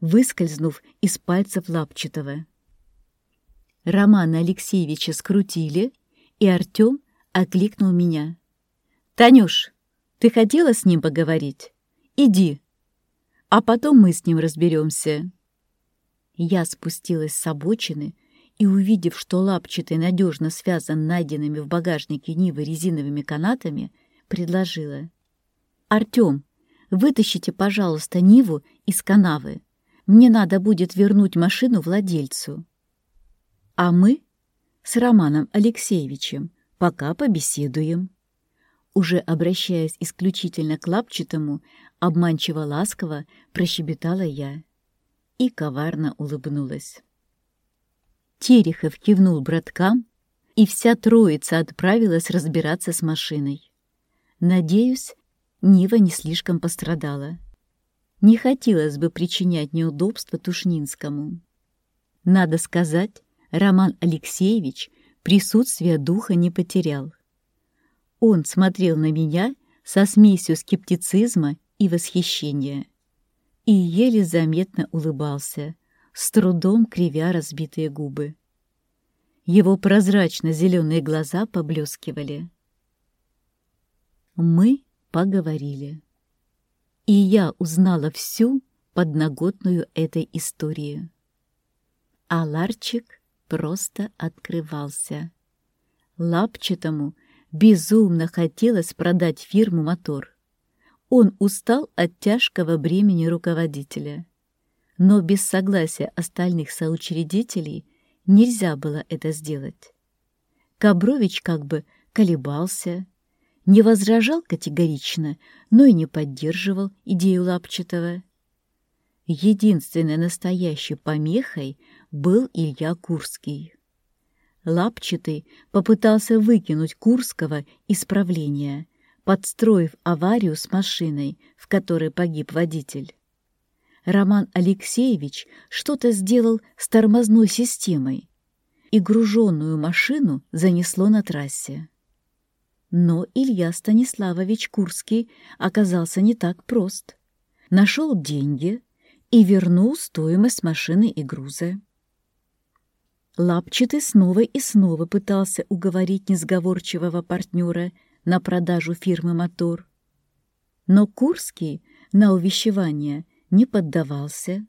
выскользнув из пальцев Лапчатого. Романа Алексеевича скрутили, и Артем окликнул меня. «Танюш, ты хотела с ним поговорить? Иди, а потом мы с ним разберемся». Я спустилась с обочины и, увидев, что лапчатый надежно связан найденными в багажнике Нивы резиновыми канатами, предложила. «Артем, вытащите, пожалуйста, Ниву из канавы. Мне надо будет вернуть машину владельцу. А мы с Романом Алексеевичем пока побеседуем. Уже обращаясь исключительно к лапчатому, обманчиво-ласково прощебетала я и коварно улыбнулась. Терехов кивнул браткам, и вся троица отправилась разбираться с машиной. Надеюсь, Нива не слишком пострадала. Не хотелось бы причинять неудобства Тушнинскому. Надо сказать, Роман Алексеевич присутствия духа не потерял. Он смотрел на меня со смесью скептицизма и восхищения и еле заметно улыбался, с трудом кривя разбитые губы. Его прозрачно-зеленые глаза поблескивали. Мы поговорили и я узнала всю подноготную этой истории. А ларчик просто открывался. Лапчатому безумно хотелось продать фирму «Мотор». Он устал от тяжкого бремени руководителя. Но без согласия остальных соучредителей нельзя было это сделать. Кабрович как бы колебался, не возражал категорично, но и не поддерживал идею Лапчатого. Единственной настоящей помехой был Илья Курский. Лапчатый попытался выкинуть Курского из правления, подстроив аварию с машиной, в которой погиб водитель. Роман Алексеевич что-то сделал с тормозной системой, и груженную машину занесло на трассе. Но Илья Станиславович Курский оказался не так прост. Нашел деньги и вернул стоимость машины и груза. Лапчатый снова и снова пытался уговорить несговорчивого партнера на продажу фирмы «Мотор». Но Курский на увещевание не поддавался.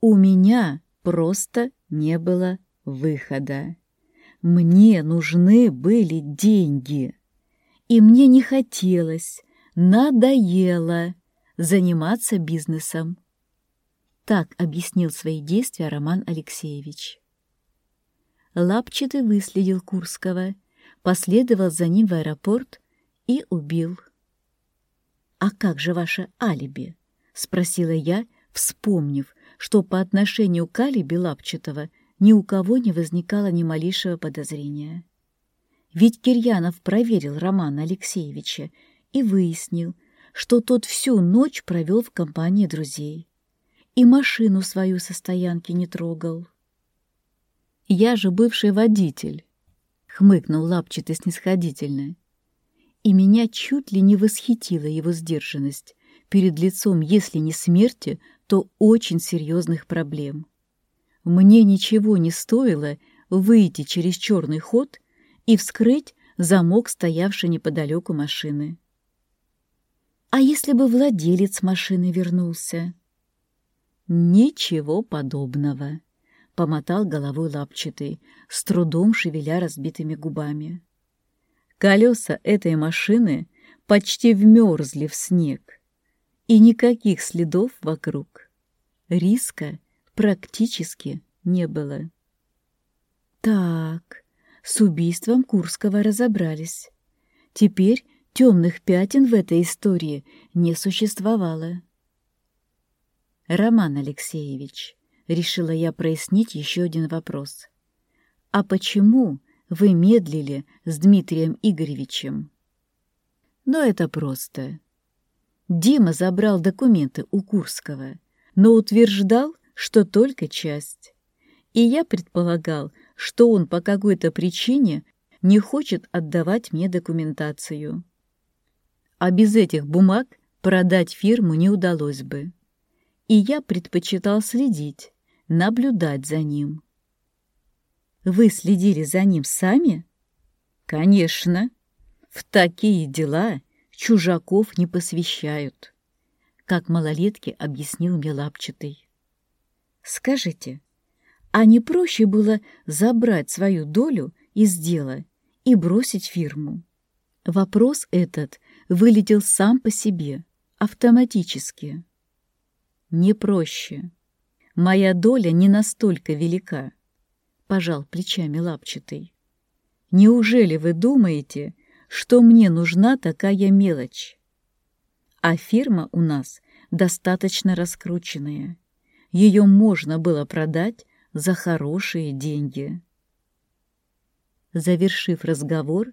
У меня просто не было выхода. Мне нужны были деньги, и мне не хотелось, надоело заниматься бизнесом. Так объяснил свои действия Роман Алексеевич. Лапчатый выследил Курского, последовал за ним в аэропорт и убил. «А как же ваше алиби?» — спросила я, вспомнив, что по отношению к алиби Лапчатого ни у кого не возникало ни малейшего подозрения. Ведь Кирьянов проверил Романа Алексеевича и выяснил, что тот всю ночь провел в компании друзей и машину свою со стоянки не трогал. «Я же бывший водитель», — хмыкнул лапчатый снисходительно. И меня чуть ли не восхитила его сдержанность перед лицом, если не смерти, то очень серьезных проблем. Мне ничего не стоило выйти через черный ход и вскрыть замок, стоявший неподалеку машины. А если бы владелец машины вернулся? Ничего подобного, — помотал головой лапчатый, с трудом шевеля разбитыми губами. Колеса этой машины почти вмерзли в снег, и никаких следов вокруг. Риска практически не было. Так, с убийством Курского разобрались. Теперь темных пятен в этой истории не существовало. Роман Алексеевич, решила я прояснить еще один вопрос. А почему вы медлили с Дмитрием Игоревичем? Но это просто. Дима забрал документы у Курского, но утверждал, что только часть. И я предполагал, что он по какой-то причине не хочет отдавать мне документацию. А без этих бумаг продать фирму не удалось бы. И я предпочитал следить, наблюдать за ним. Вы следили за ним сами? Конечно. В такие дела чужаков не посвящают, как малолетки объяснил мне лапчатый. Скажите, а не проще было забрать свою долю из дела и бросить фирму? Вопрос этот вылетел сам по себе, автоматически. Не проще. Моя доля не настолько велика, пожал плечами лапчатый. Неужели вы думаете, что мне нужна такая мелочь? А фирма у нас достаточно раскрученная ее можно было продать за хорошие деньги. Завершив разговор,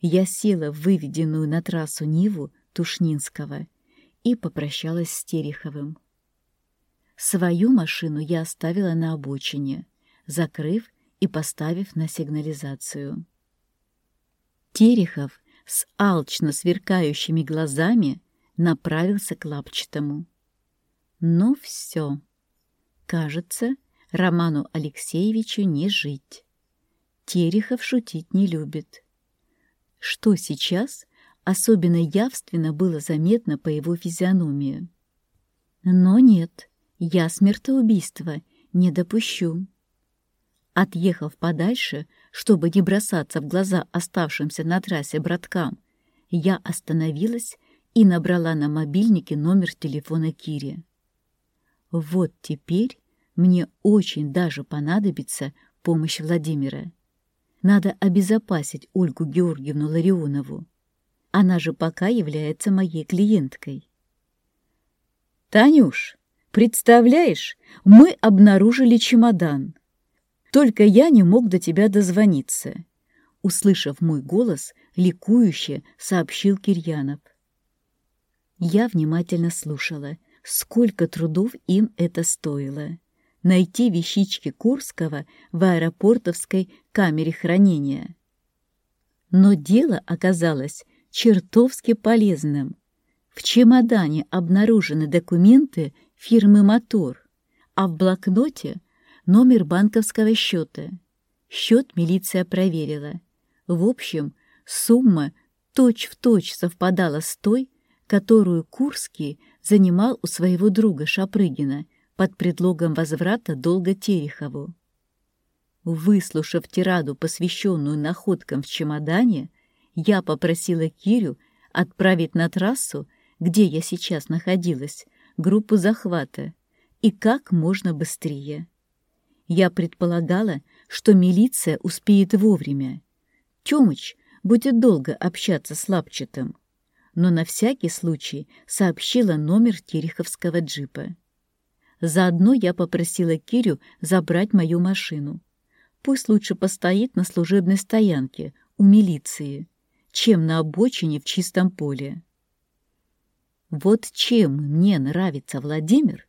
я села в выведенную на трассу Ниву Тушнинского и попрощалась с Тереховым. Свою машину я оставила на обочине, закрыв и поставив на сигнализацию. Терехов с алчно сверкающими глазами направился к лапчатому. Ну все. Кажется, Роману Алексеевичу не жить. Терехов шутить не любит. Что сейчас особенно явственно было заметно по его физиономии. Но нет, я смертоубийства не допущу. Отъехав подальше, чтобы не бросаться в глаза оставшимся на трассе браткам, я остановилась и набрала на мобильнике номер телефона Кири. Вот теперь мне очень даже понадобится помощь Владимира. Надо обезопасить Ольгу Георгиевну Ларионову. Она же пока является моей клиенткой. «Танюш, представляешь, мы обнаружили чемодан. Только я не мог до тебя дозвониться», — услышав мой голос, ликующе сообщил Кирьянов. Я внимательно слушала, сколько трудов им это стоило. Найти вещички Курского в аэропортовской камере хранения. Но дело оказалось чертовски полезным. В чемодане обнаружены документы фирмы «Мотор», а в блокноте номер банковского счета. Счет милиция проверила. В общем, сумма точь-в-точь точь совпадала с той, которую Курский занимал у своего друга Шапрыгина под предлогом возврата долга Терехову. Выслушав тираду, посвященную находкам в чемодане, я попросила Кирю отправить на трассу, где я сейчас находилась, группу захвата, и как можно быстрее. Я предполагала, что милиция успеет вовремя. Тёмыч будет долго общаться с Лапчатым, но на всякий случай сообщила номер тереховского джипа. Заодно я попросила Кирю забрать мою машину. Пусть лучше постоит на служебной стоянке у милиции, чем на обочине в чистом поле. Вот чем мне нравится Владимир,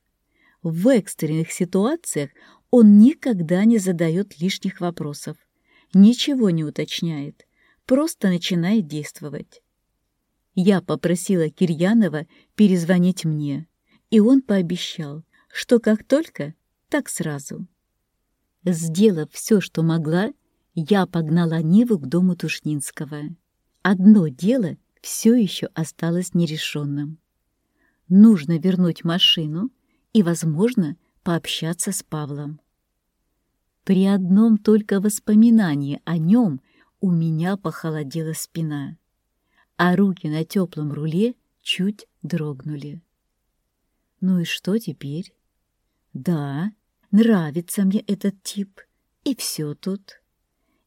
в экстренных ситуациях он никогда не задает лишних вопросов, ничего не уточняет, просто начинает действовать. Я попросила Кирьянова перезвонить мне, и он пообещал, что как только, так сразу. Сделав все, что могла, я погнала Ниву к дому Тушнинского. Одно дело все еще осталось нерешенным. Нужно вернуть машину и, возможно, пообщаться с Павлом. При одном только воспоминании о нем у меня похолодела спина, а руки на теплом руле чуть дрогнули. Ну и что теперь? Да, Нравится мне этот тип, и все тут.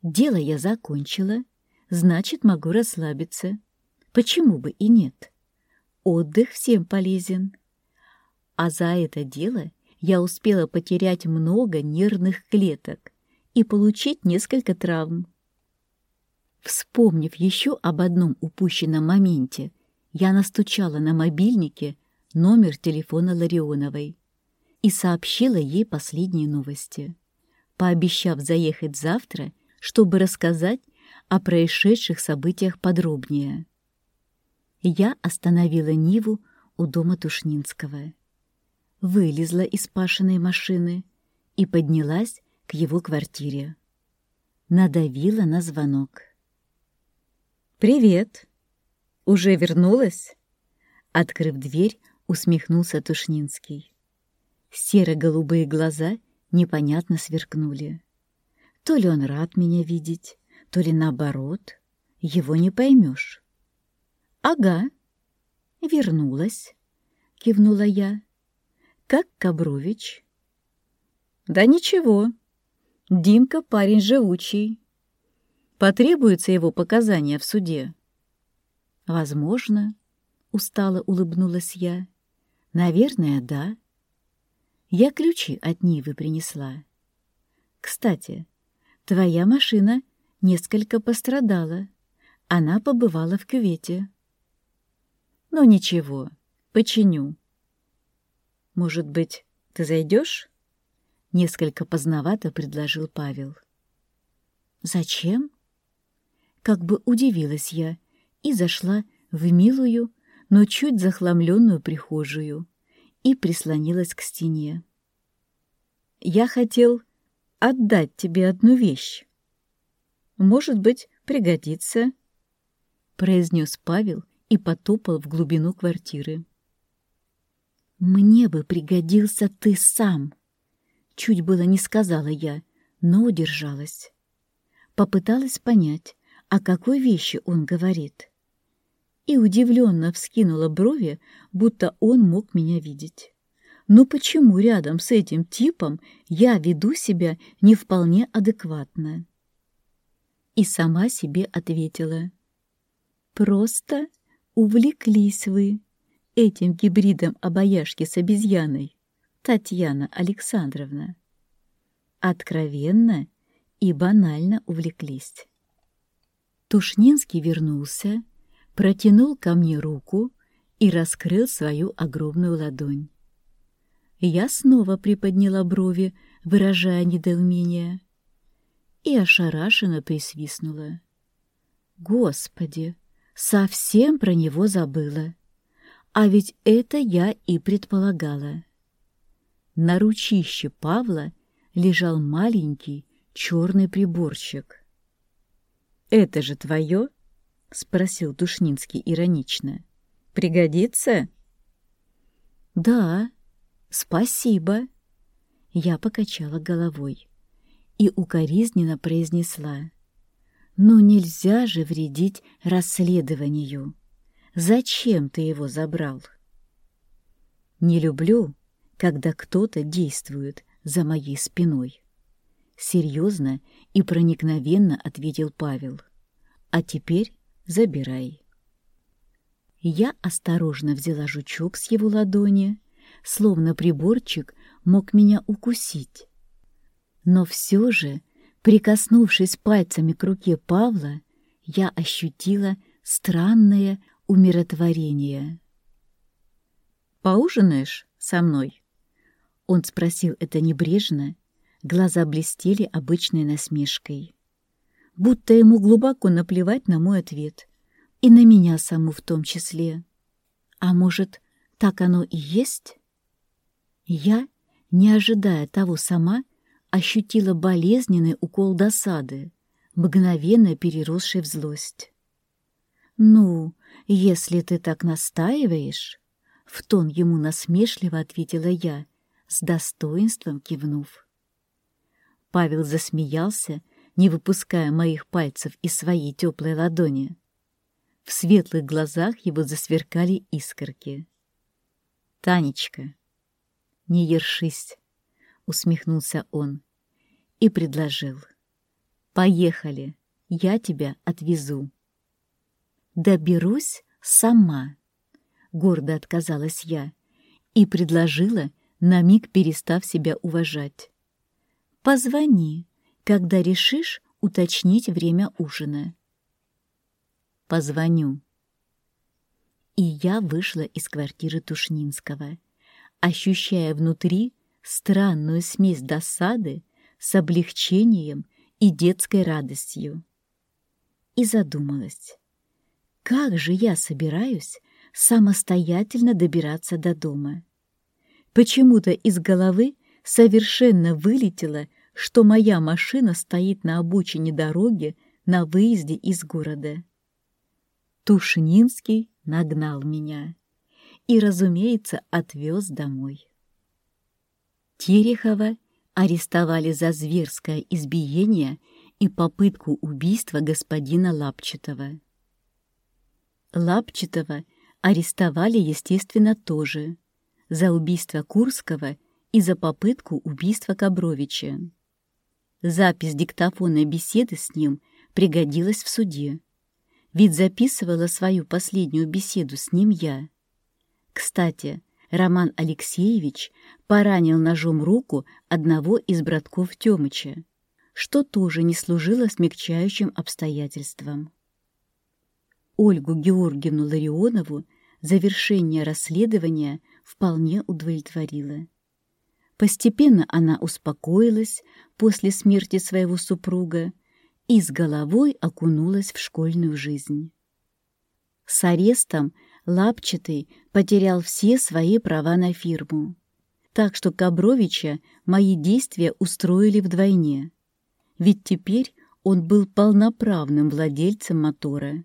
Дело я закончила, значит, могу расслабиться. Почему бы и нет? Отдых всем полезен. А за это дело я успела потерять много нервных клеток и получить несколько травм. Вспомнив еще об одном упущенном моменте, я настучала на мобильнике номер телефона Ларионовой и сообщила ей последние новости, пообещав заехать завтра, чтобы рассказать о происшедших событиях подробнее. Я остановила Ниву у дома Тушнинского, вылезла из пашиной машины и поднялась к его квартире. Надавила на звонок. «Привет! Уже вернулась?» Открыв дверь, усмехнулся Тушнинский. Серо-голубые глаза непонятно сверкнули. То ли он рад меня видеть, то ли наоборот. Его не поймешь. «Ага, вернулась», — кивнула я. «Как Кабрович?» «Да ничего. Димка парень живучий. Потребуются его показания в суде?» «Возможно», — устало улыбнулась я. «Наверное, да». Я ключи от Нивы принесла. Кстати, твоя машина несколько пострадала. Она побывала в кювете. Ну ничего, починю. Может быть, ты зайдешь? Несколько поздновато предложил Павел. Зачем? Как бы удивилась я и зашла в милую, но чуть захламленную прихожую и прислонилась к стене. «Я хотел отдать тебе одну вещь. Может быть, пригодится», — произнес Павел и потопал в глубину квартиры. «Мне бы пригодился ты сам», — чуть было не сказала я, но удержалась. Попыталась понять, о какой вещи он говорит и удивленно вскинула брови, будто он мог меня видеть. Но почему рядом с этим типом я веду себя не вполне адекватно? И сама себе ответила. Просто увлеклись вы этим гибридом обаяшки с обезьяной, Татьяна Александровна. Откровенно и банально увлеклись. Тушнинский вернулся, протянул ко мне руку и раскрыл свою огромную ладонь. Я снова приподняла брови, выражая недоумение, и ошарашенно присвистнула. Господи, совсем про него забыла. А ведь это я и предполагала. На ручище Павла лежал маленький черный приборчик. «Это же твое?» — спросил Душнинский иронично. «Пригодится?» «Да, спасибо». Я покачала головой и укоризненно произнесла. «Ну нельзя же вредить расследованию. Зачем ты его забрал?» «Не люблю, когда кто-то действует за моей спиной». Серьезно и проникновенно ответил Павел. «А теперь забирай». Я осторожно взяла жучок с его ладони, словно приборчик мог меня укусить. Но все же, прикоснувшись пальцами к руке Павла, я ощутила странное умиротворение. «Поужинаешь со мной?» Он спросил это небрежно, глаза блестели обычной насмешкой. Будто ему глубоко наплевать на мой ответ, и на меня саму в том числе. А может, так оно и есть? Я, не ожидая того сама, ощутила болезненный укол досады, мгновенно переросший в злость. «Ну, если ты так настаиваешь...» — в тон ему насмешливо ответила я, с достоинством кивнув. Павел засмеялся, не выпуская моих пальцев из своей теплой ладони. В светлых глазах его засверкали искорки. «Танечка, не ершись!» — усмехнулся он и предложил. «Поехали, я тебя отвезу». «Доберусь сама», — гордо отказалась я и предложила, на миг перестав себя уважать. «Позвони, когда решишь уточнить время ужина» позвоню. И я вышла из квартиры Тушнинского, ощущая внутри странную смесь досады с облегчением и детской радостью. И задумалась, как же я собираюсь самостоятельно добираться до дома. Почему-то из головы совершенно вылетело, что моя машина стоит на обочине дороги на выезде из города. Тушнинский нагнал меня и, разумеется, отвез домой. Терехова арестовали за зверское избиение и попытку убийства господина Лапчатова. Лапчатова арестовали, естественно, тоже за убийство Курского и за попытку убийства Кабровича. Запись диктофонной беседы с ним пригодилась в суде ведь записывала свою последнюю беседу с ним я. Кстати, Роман Алексеевич поранил ножом руку одного из братков Тёмыча, что тоже не служило смягчающим обстоятельством. Ольгу Георгиевну Ларионову завершение расследования вполне удовлетворило. Постепенно она успокоилась после смерти своего супруга и с головой окунулась в школьную жизнь. С арестом Лапчатый потерял все свои права на фирму, так что Кабровича мои действия устроили вдвойне, ведь теперь он был полноправным владельцем мотора,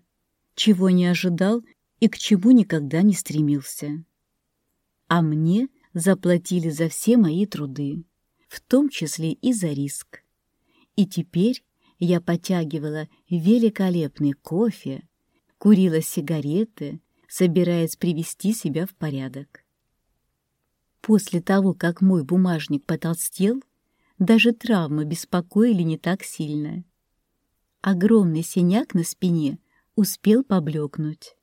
чего не ожидал и к чему никогда не стремился. А мне заплатили за все мои труды, в том числе и за риск. И теперь я потягивала великолепный кофе, курила сигареты, собираясь привести себя в порядок. После того, как мой бумажник потолстел, даже травмы беспокоили не так сильно. Огромный синяк на спине успел поблекнуть.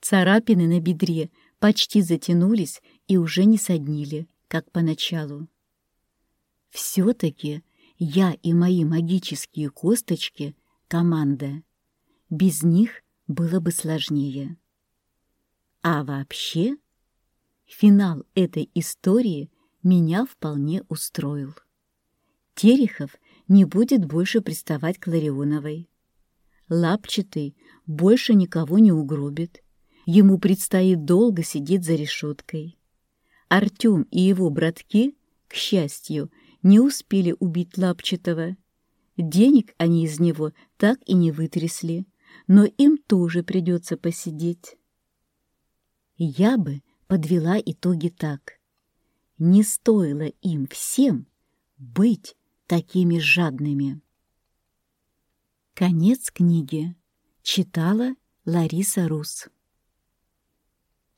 Царапины на бедре почти затянулись и уже не соднили, как поначалу. Все-таки я и мои магические косточки — команда. Без них было бы сложнее. А вообще, финал этой истории меня вполне устроил. Терехов не будет больше приставать к Ларионовой. Лапчатый больше никого не угробит. Ему предстоит долго сидеть за решеткой. Артем и его братки, к счастью, не успели убить Лапчатого. Денег они из него так и не вытрясли, но им тоже придется посидеть. Я бы подвела итоги так. Не стоило им всем быть такими жадными. Конец книги. Читала Лариса Рус.